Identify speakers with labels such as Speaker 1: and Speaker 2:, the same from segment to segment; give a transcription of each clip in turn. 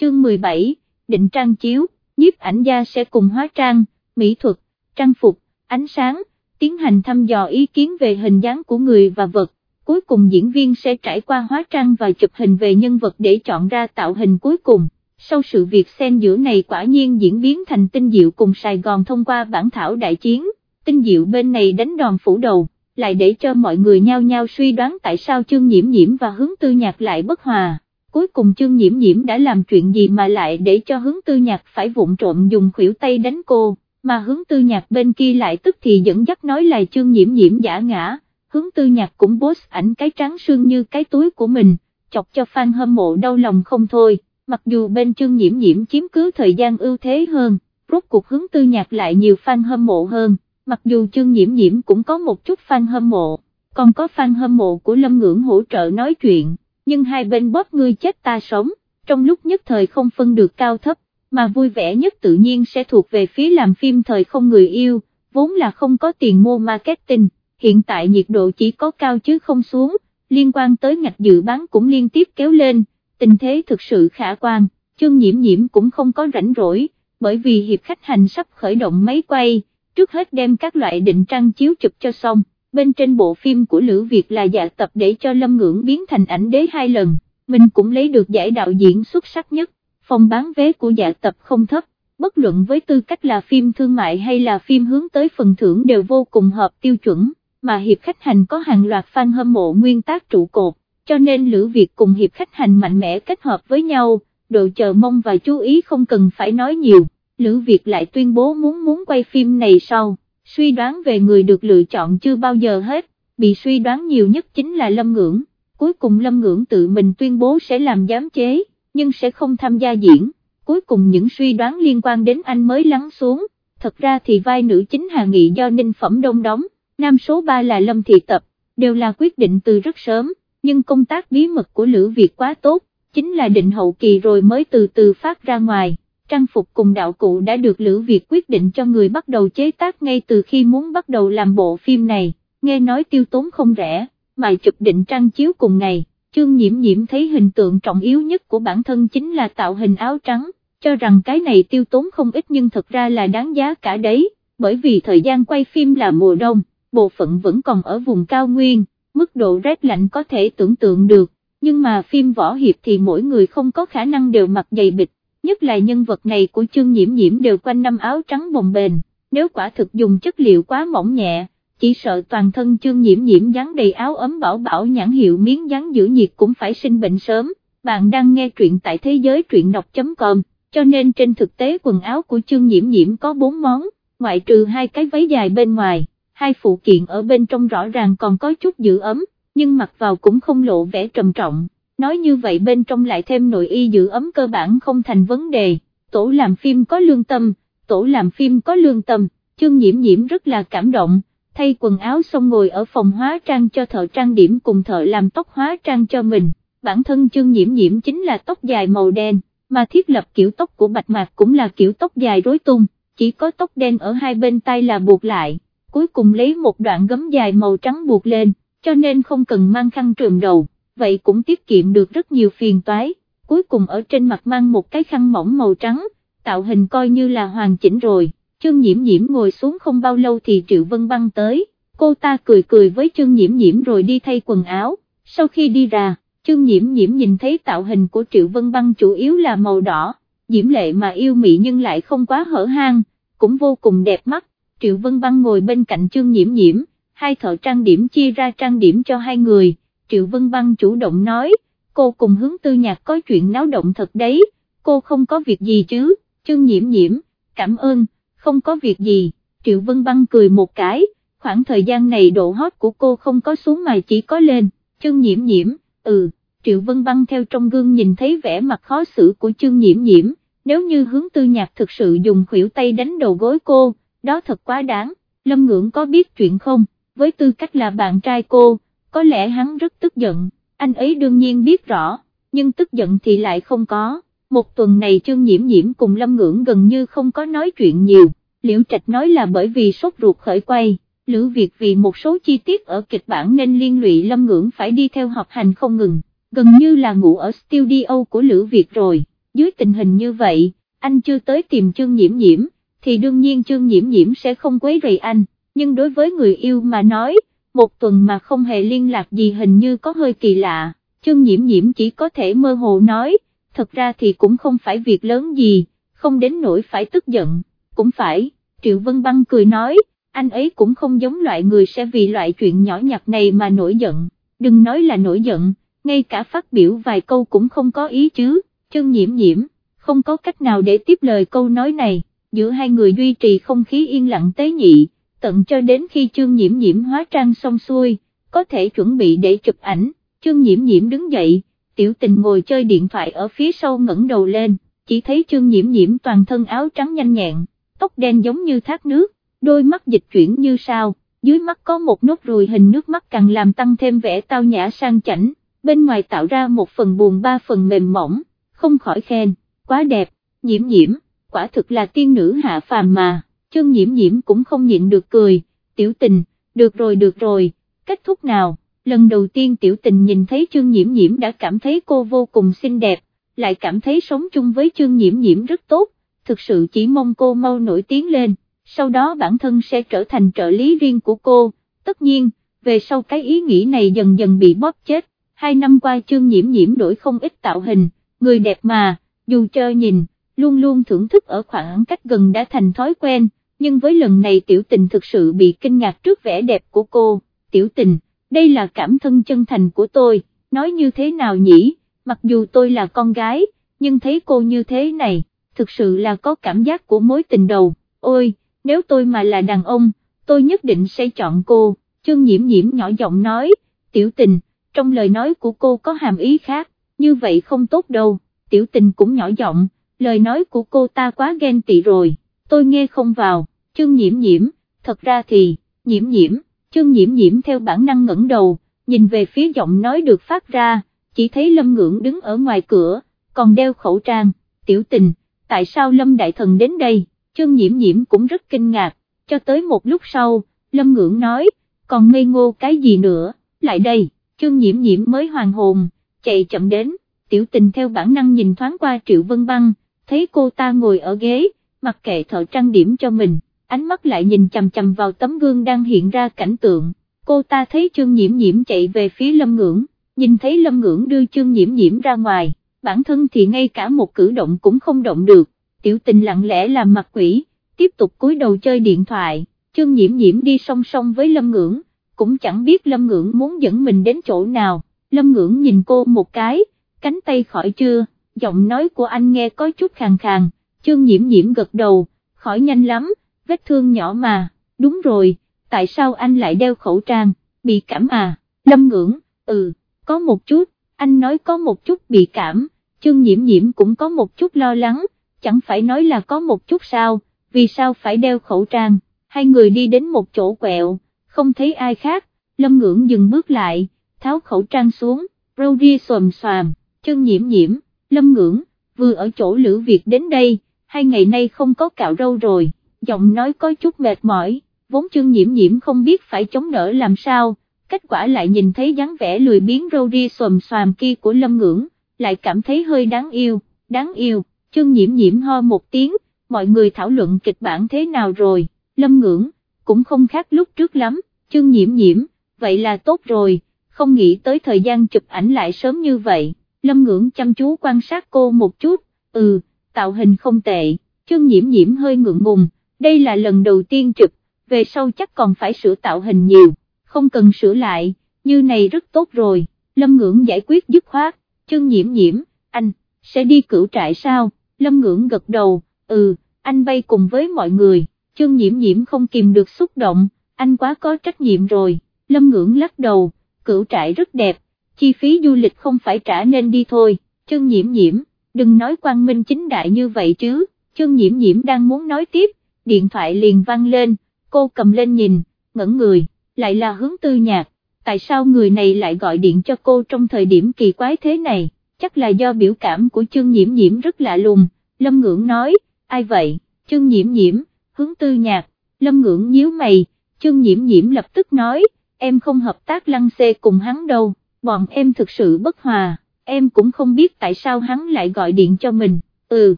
Speaker 1: chương 17, định trang chiếu, nhiếp ảnh gia sẽ cùng hóa trang, mỹ thuật, trang phục, ánh sáng, tiến hành thăm dò ý kiến về hình dáng của người và vật, cuối cùng diễn viên sẽ trải qua hóa trang và chụp hình về nhân vật để chọn ra tạo hình cuối cùng. Sau sự việc xen giữa này quả nhiên diễn biến thành tinh diệu cùng Sài Gòn thông qua bản thảo đại chiến, tinh diệu bên này đánh đòn phủ đầu, lại để cho mọi người nhao nhao suy đoán tại sao chương nhiễm nhiễm và hướng tư nhạc lại bất hòa. Cuối cùng chương nhiễm nhiễm đã làm chuyện gì mà lại để cho hướng tư nhạc phải vụng trộm dùng khuỷu tay đánh cô, mà hướng tư nhạc bên kia lại tức thì dẫn dắt nói là chương nhiễm nhiễm giả ngã, hướng tư nhạc cũng post ảnh cái trắng sương như cái túi của mình, chọc cho fan hâm mộ đau lòng không thôi, mặc dù bên chương nhiễm nhiễm chiếm cứ thời gian ưu thế hơn, rốt cuộc hướng tư nhạc lại nhiều fan hâm mộ hơn, mặc dù chương nhiễm nhiễm cũng có một chút fan hâm mộ, còn có fan hâm mộ của Lâm Ngưỡng hỗ trợ nói chuyện, nhưng hai bên bóp ngươi chết ta sống, trong lúc nhất thời không phân được cao thấp, mà vui vẻ nhất tự nhiên sẽ thuộc về phía làm phim thời không người yêu, vốn là không có tiền mua marketing hiện tại nhiệt độ chỉ có cao chứ không xuống, liên quan tới ngạch dự bán cũng liên tiếp kéo lên, tình thế thực sự khả quan, chương nhiễm nhiễm cũng không có rảnh rỗi, bởi vì hiệp khách hành sắp khởi động máy quay, trước hết đem các loại định trang chiếu chụp cho xong, bên trên bộ phim của Lữ Việt là dạ tập để cho Lâm Ngưỡng biến thành ảnh đế hai lần, mình cũng lấy được giải đạo diễn xuất sắc nhất, phòng bán vé của dạ tập không thấp, bất luận với tư cách là phim thương mại hay là phim hướng tới phần thưởng đều vô cùng hợp tiêu chuẩn mà hiệp khách hành có hàng loạt fan hâm mộ nguyên tác trụ cột, cho nên Lữ Việt cùng hiệp khách hành mạnh mẽ kết hợp với nhau, độ chờ mong và chú ý không cần phải nói nhiều, Lữ Việt lại tuyên bố muốn muốn quay phim này sau, suy đoán về người được lựa chọn chưa bao giờ hết, bị suy đoán nhiều nhất chính là Lâm Ngưỡng, cuối cùng Lâm Ngưỡng tự mình tuyên bố sẽ làm giám chế, nhưng sẽ không tham gia diễn, cuối cùng những suy đoán liên quan đến anh mới lắng xuống, thật ra thì vai nữ chính Hà Nghị do Ninh Phẩm Đông đóng nam số 3 là Lâm Thị Tập, đều là quyết định từ rất sớm, nhưng công tác bí mật của Lữ Việt quá tốt, chính là định hậu kỳ rồi mới từ từ phát ra ngoài. Trang phục cùng đạo cụ đã được Lữ Việt quyết định cho người bắt đầu chế tác ngay từ khi muốn bắt đầu làm bộ phim này, nghe nói tiêu tốn không rẻ, mà chụp định trang chiếu cùng ngày, chương nhiễm nhiễm thấy hình tượng trọng yếu nhất của bản thân chính là tạo hình áo trắng, cho rằng cái này tiêu tốn không ít nhưng thật ra là đáng giá cả đấy, bởi vì thời gian quay phim là mùa đông bộ phận vẫn còn ở vùng cao nguyên, mức độ rét lạnh có thể tưởng tượng được, nhưng mà phim võ hiệp thì mỗi người không có khả năng đều mặc dày bịch, nhất là nhân vật này của chương nhiễm nhiễm đều quanh năm áo trắng bồng bềnh, nếu quả thực dùng chất liệu quá mỏng nhẹ, chỉ sợ toàn thân chương nhiễm nhiễm dán đầy áo ấm bảo bảo nhãn hiệu miếng dán giữ nhiệt cũng phải sinh bệnh sớm, bạn đang nghe truyện tại thế giới truyện đọc.com, cho nên trên thực tế quần áo của chương nhiễm nhiễm có 4 món, ngoại trừ hai cái váy dài bên ngoài hai phụ kiện ở bên trong rõ ràng còn có chút giữ ấm, nhưng mặc vào cũng không lộ vẻ trầm trọng, nói như vậy bên trong lại thêm nội y giữ ấm cơ bản không thành vấn đề, tổ làm phim có lương tâm, tổ làm phim có lương tâm, chương nhiễm nhiễm rất là cảm động, thay quần áo xong ngồi ở phòng hóa trang cho thợ trang điểm cùng thợ làm tóc hóa trang cho mình, bản thân chương nhiễm nhiễm chính là tóc dài màu đen, mà thiết lập kiểu tóc của bạch mạc cũng là kiểu tóc dài rối tung, chỉ có tóc đen ở hai bên tay là buộc lại cuối cùng lấy một đoạn gấm dài màu trắng buộc lên, cho nên không cần mang khăn trùm đầu, vậy cũng tiết kiệm được rất nhiều phiền toái, cuối cùng ở trên mặt mang một cái khăn mỏng màu trắng, tạo hình coi như là hoàn chỉnh rồi, chương nhiễm nhiễm ngồi xuống không bao lâu thì Triệu Vân Băng tới, cô ta cười cười với chương nhiễm nhiễm rồi đi thay quần áo, sau khi đi ra, chương nhiễm nhiễm nhìn thấy tạo hình của Triệu Vân Băng chủ yếu là màu đỏ, diễm lệ mà yêu mị nhưng lại không quá hở hang, cũng vô cùng đẹp mắt, Triệu Vân Băng ngồi bên cạnh Trương Nhiễm Nhiễm, hai thợ trang điểm chia ra trang điểm cho hai người, Triệu Vân Băng chủ động nói, cô cùng hướng tư nhạc có chuyện náo động thật đấy, cô không có việc gì chứ, Trương Nhiễm Nhiễm, cảm ơn, không có việc gì, Triệu Vân Băng cười một cái, khoảng thời gian này độ hot của cô không có xuống mà chỉ có lên, Trương Nhiễm Nhiễm, ừ, Triệu Vân Băng theo trong gương nhìn thấy vẻ mặt khó xử của Trương Nhiễm Nhiễm, nếu như hướng tư nhạc thực sự dùng khuỷu tay đánh đầu gối cô, đó thật quá đáng, Lâm Ngưỡng có biết chuyện không, với tư cách là bạn trai cô, có lẽ hắn rất tức giận, anh ấy đương nhiên biết rõ, nhưng tức giận thì lại không có, một tuần này Trương Nhiễm Nhiễm cùng Lâm Ngưỡng gần như không có nói chuyện nhiều, Liễu Trạch nói là bởi vì sốt ruột khởi quay. Lữ Việt vì một số chi tiết ở kịch bản nên liên lụy Lâm Ngưỡng phải đi theo học hành không ngừng, gần như là ngủ ở studio của Lữ Việt rồi, dưới tình hình như vậy, anh chưa tới tìm trương nhiễm nhiễm, thì đương nhiên trương nhiễm nhiễm sẽ không quấy rầy anh, nhưng đối với người yêu mà nói, một tuần mà không hề liên lạc gì hình như có hơi kỳ lạ, chương nhiễm nhiễm chỉ có thể mơ hồ nói, thật ra thì cũng không phải việc lớn gì, không đến nỗi phải tức giận, cũng phải, Triệu Vân Băng cười nói, anh ấy cũng không giống loại người sẽ vì loại chuyện nhỏ nhặt này mà nổi giận, đừng nói là nổi giận, ngay cả phát biểu vài câu cũng không có ý chứ, chân nhiễm nhiễm, không có cách nào để tiếp lời câu nói này, giữa hai người duy trì không khí yên lặng tế nhị, tận cho đến khi chương nhiễm nhiễm hóa trang xong xuôi, có thể chuẩn bị để chụp ảnh, chương nhiễm nhiễm đứng dậy, tiểu tình ngồi chơi điện thoại ở phía sau ngẩng đầu lên, chỉ thấy chương nhiễm nhiễm toàn thân áo trắng nhanh nhẹn, tóc đen giống như thác nước, đôi mắt dịch chuyển như sao, dưới mắt có một nốt ruồi hình nước mắt càng làm tăng thêm vẻ tao nhã sang chảnh, bên ngoài tạo ra một phần buồn ba phần mềm mỏng, không khỏi khen, quá đẹp, nhiễm nhiễm, quả thực là tiên nữ hạ phàm mà, chân nhiễm nhiễm cũng không nhịn được cười, tiểu tình, được rồi được rồi, kết thúc nào, lần đầu tiên tiểu tình nhìn thấy chương nhiễm nhiễm đã cảm thấy cô vô cùng xinh đẹp, lại cảm thấy sống chung với chương nhiễm nhiễm rất tốt, thực sự chỉ mong cô mau nổi tiếng lên, sau đó bản thân sẽ trở thành trợ lý riêng của cô, tất nhiên, về sau cái ý nghĩ này dần dần bị bóp chết, hai năm qua chương nhiễm nhiễm đổi không ít tạo hình, người đẹp mà, dù chơi nhìn, luôn luôn thưởng thức ở khoảng cách gần đã thành thói quen, nhưng với lần này tiểu tình thực sự bị kinh ngạc trước vẻ đẹp của cô, tiểu tình, đây là cảm thân chân thành của tôi, nói như thế nào nhỉ, mặc dù tôi là con gái, nhưng thấy cô như thế này, thực sự là có cảm giác của mối tình đầu, ôi, nếu tôi mà là đàn ông, tôi nhất định sẽ chọn cô, chương nhiễm nhiễm nhỏ giọng nói, tiểu tình, trong lời nói của cô có hàm ý khác, như vậy không tốt đâu, tiểu tình cũng nhỏ giọng, lời nói của cô ta quá ghen tị rồi, tôi nghe không vào, chương nhiễm nhiễm, thật ra thì, nhiễm nhiễm, chương nhiễm nhiễm theo bản năng ngẩng đầu, nhìn về phía giọng nói được phát ra, chỉ thấy Lâm Ngưỡng đứng ở ngoài cửa, còn đeo khẩu trang, tiểu tình, tại sao Lâm Đại Thần đến đây, chương nhiễm nhiễm cũng rất kinh ngạc, cho tới một lúc sau, Lâm Ngưỡng nói, còn ngây ngô cái gì nữa, lại đây, chương nhiễm nhiễm mới hoàn hồn, chạy chậm đến, tiểu tình theo bản năng nhìn thoáng qua Triệu Vân Băng, thấy cô ta ngồi ở ghế, mặc kệ thợ trang điểm cho mình, ánh mắt lại nhìn chầm chầm vào tấm gương đang hiện ra cảnh tượng, cô ta thấy trương nhiễm nhiễm chạy về phía Lâm Ngưỡng, nhìn thấy Lâm Ngưỡng đưa trương nhiễm nhiễm ra ngoài, bản thân thì ngay cả một cử động cũng không động được, tiểu tình lặng lẽ làm mặt quỷ, tiếp tục cúi đầu chơi điện thoại, Trương nhiễm nhiễm đi song song với Lâm Ngưỡng, cũng chẳng biết Lâm Ngưỡng muốn dẫn mình đến chỗ nào, Lâm Ngưỡng nhìn cô một cái, cánh tay khỏi chưa, giọng nói của anh nghe có chút khàn khàn, Trương nhiễm nhiễm gật đầu, khỏi nhanh lắm, vết thương nhỏ mà, đúng rồi, tại sao anh lại đeo khẩu trang, bị cảm à, Lâm Ngưỡng, ừ, có một chút, anh nói có một chút bị cảm, chương nhiễm nhiễm cũng có một chút lo lắng, chẳng phải nói là có một chút sao, vì sao phải đeo khẩu trang, hai người đi đến một chỗ quẹo, không thấy ai khác, lâm ngưỡng dừng bước lại, tháo khẩu trang xuống, râu ria xòm xoàm, chương nhiễm nhiễm, lâm ngưỡng, vừa ở chỗ Lữ Việt đến đây, hai ngày nay không có cạo râu rồi, giọng nói có chút mệt mỏi, vốn chương nhiễm nhiễm không biết phải chống đỡ làm sao, kết quả lại nhìn thấy dáng vẻ lười biếng râu ri xòm xoàm kia của lâm ngưỡng, lại cảm thấy hơi đáng yêu, đáng yêu, chương nhiễm nhiễm ho một tiếng, mọi người thảo luận kịch bản thế nào rồi, lâm ngưỡng, cũng không khác lúc trước lắm, chương nhiễm nhiễm, vậy là tốt rồi, không nghĩ tới thời gian chụp ảnh lại sớm như vậy, lâm ngưỡng chăm chú quan sát cô một chút, ừ, tạo hình không tệ, chương nhiễm nhiễm hơi ngượng ngùng, đây là lần đầu tiên chụp, về sau chắc còn phải sửa tạo hình nhiều, không cần sửa lại, như này rất tốt rồi, lâm ngưỡng giải quyết dứt khoát, chân nhiễm nhiễm, anh, sẽ đi cửu trại sao, lâm ngưỡng gật đầu, ừ, anh bay cùng với mọi người, chân nhiễm nhiễm không kìm được xúc động, anh quá có trách nhiệm rồi, lâm ngưỡng lắc đầu, cửu trại rất đẹp, chi phí du lịch không phải trả nên đi thôi, chân nhiễm nhiễm, đừng nói quang minh chính đại như vậy chứ, chân nhiễm nhiễm đang muốn nói tiếp, điện thoại liền vang lên, cô cầm lên nhìn, ngẩn người, lại là hướng tư nhạc, tại sao người này lại gọi điện cho cô trong thời điểm kỳ quái thế này, chắc là do biểu cảm của chương nhiễm nhiễm rất lạ lùng, lâm ngưỡng nói, ai vậy, chương nhiễm nhiễm, hướng tư nhạc, lâm ngưỡng nhíu mày, chương nhiễm nhiễm lập tức nói, em không hợp tác lăng xê cùng hắn đâu, bọn em thực sự bất hòa, em cũng không biết tại sao hắn lại gọi điện cho mình. ừ,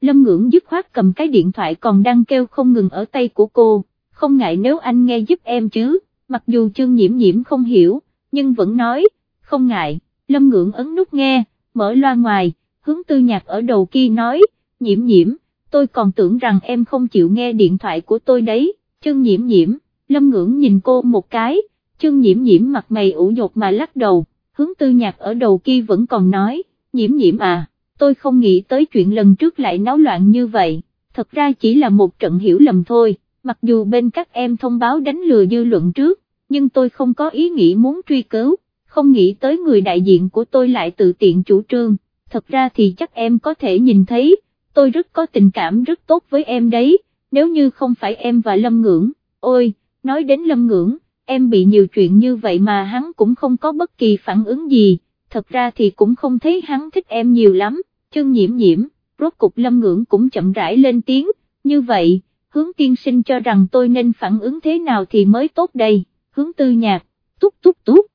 Speaker 1: Lâm Ngưỡng dứt khoát cầm cái điện thoại còn đang kêu không ngừng ở tay của cô, không ngại nếu anh nghe giúp em chứ, mặc dù chương nhiễm nhiễm không hiểu, nhưng vẫn nói, không ngại, Lâm Ngưỡng ấn nút nghe, mở loa ngoài, hướng tư nhạc ở đầu kia nói, nhiễm nhiễm, tôi còn tưởng rằng em không chịu nghe điện thoại của tôi đấy, chương nhiễm nhiễm, Lâm Ngưỡng nhìn cô một cái, chương nhiễm nhiễm mặt mày ủ nhột mà lắc đầu, hướng tư nhạc ở đầu kia vẫn còn nói, nhiễm nhiễm à, tôi không nghĩ tới chuyện lần trước lại náo loạn như vậy, thật ra chỉ là một trận hiểu lầm thôi, mặc dù bên các em thông báo đánh lừa dư luận trước, nhưng tôi không có ý nghĩ muốn truy cứu, không nghĩ tới người đại diện của tôi lại tự tiện chủ trương, thật ra thì chắc em có thể nhìn thấy, tôi rất có tình cảm rất tốt với em đấy, nếu như không phải em và Lâm Ngưỡng, ôi, nói đến Lâm Ngưỡng, em bị nhiều chuyện như vậy mà hắn cũng không có bất kỳ phản ứng gì, thật ra thì cũng không thấy hắn thích em nhiều lắm, chân nhiễm nhiễm, rốt cục Lâm Ngưỡng cũng chậm rãi lên tiếng, như vậy, hướng tiên sinh cho rằng tôi nên phản ứng thế nào thì mới tốt đây, hướng tư nhạc, túc túc túc.